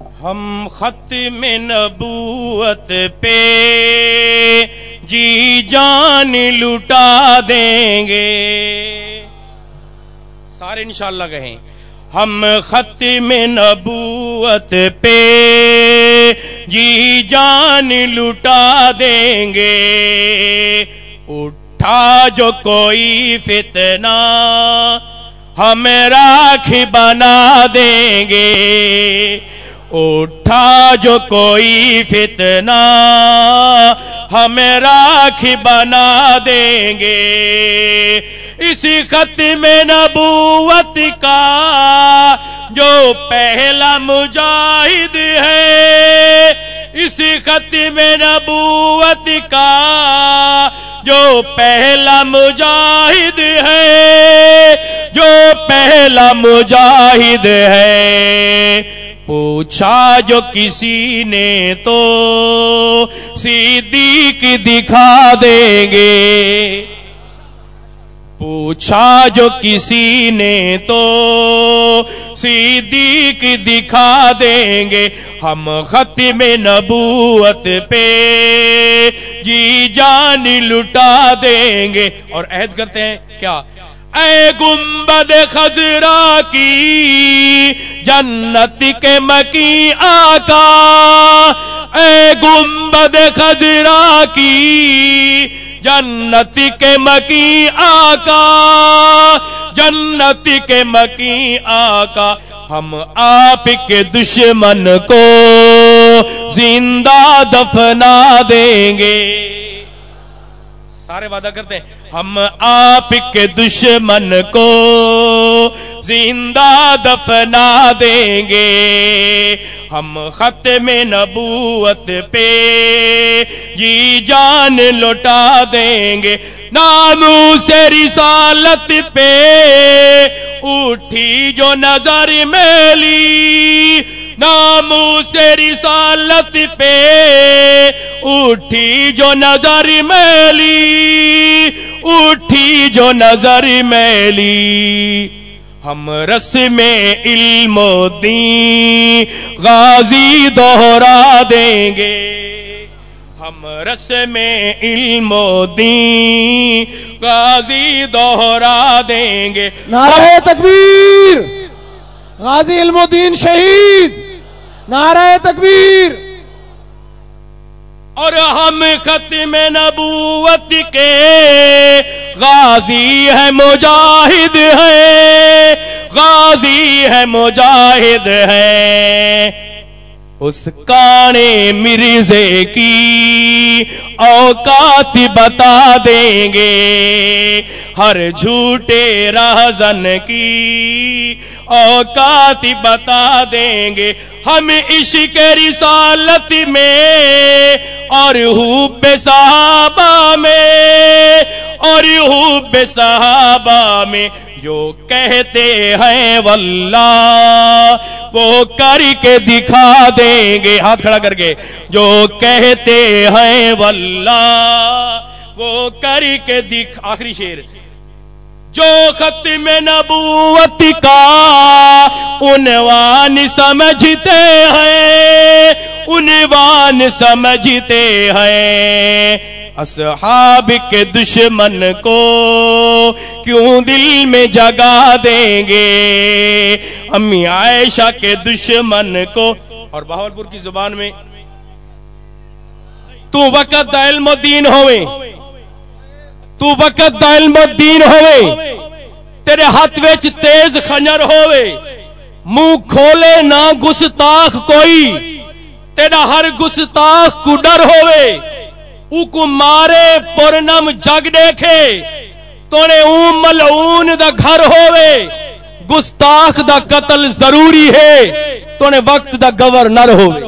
ہم ختم نبوت پہ جی جان لٹا دیں گے۔ سارے انشاءاللہ کہیں، ہم ختم نبوت پہ جی جان لٹا دیں گے۔ اٹھا جو کوئی فتنہ ہم راکھ بنا دیں گے۔ اٹھا جو کوئی فتنہ ہمیں راکھ بنا دیں گے۔ اسی ختم نبوت کا جو پہلا مجاہد ہے، اسی ختم نبوت کا جو پہلا مجاہد ہے، جو پہلا مجاہد ہے۔ پوچھا جو کسی نے تو صدیق دکھا دیں گے۔ پوچھا جو کسی نے تو صدیق دکھا دیں گے۔ ہم ختم نبوت پہ جی جان لٹا دیں گے۔ اور عہد کرتے ہیں کیا؟ اے گنبد خزرا کی جنت کے مکی آقا، اے گنبد خزرا کی۔ جنت کے مکی آقا جنت کے مکی آقا، ہم آپ کے دشمن کو زندہ دفنا دیں گے۔ سارے وعدہ کرتے ہیں، ہم آپ کے دشمن کو زندہ دفنا دیں گے۔ ہم ختم نبوت پہ جی جان لوٹا دیں گے۔ نامو سے رسالت پہ اٹھی جو نظر میلی۔ نامو سے رسالت پہ اٹھی جو نظر میلی۔ اٹھی جو نظر میلی۔ ہم رس میں علم و دین غازی دوہرا دیں گے۔ ہم رس میں علم و دین غازی دوہرا دیں گے۔ نعرہ تکبیر غازی علم الدین شہید۔ نعرہ تکبیر۔ اور ہم ختم نبوت کے غازی ہے مجاہد ہے، غازی ہے مجاہد ہے۔ اس کانے مرزے کی اوقات بتا دیں گے۔ ہر جھوٹے رہزن کی اوقات بتا دیں گے۔ ہم عشق رسالت میں اور حب صحابہ میں اور حب صحابہ میں جو کہتے ہیں، واللہ، وہ کر کے دکھا دیں گے۔ ہاتھ کھڑا کر کے۔ جو کہتے ہیں، واللہ، وہ کر کے دکھ۔ آخری شیر جو ختم نبوت کا عنوان سمجھتے ہیں، عنوان سمجھتے ہیں۔ اصحاب کے دشمن کو کیوں دل میں جگا دیں گے؟ امی عائشہ کے دشمن کو۔ اور بہاولپور کی زبان میں، تو وقت دا علم و دین ہوئے۔ تو وقت دا علم و دین ہوئے۔ تیرے ہاتھ ویچ تیز خنجر ہوئے۔ منہ کھولے نہ گستاخ کوئی۔ تیرا ہر گستاخ کو ڈر ہوئے۔ او مارے پرنم جگ دیکھے تونے اون ملعون دا گھر ہووے گستاخ دا قتل ضروری ہے تونے وقت دا گورنر ہووے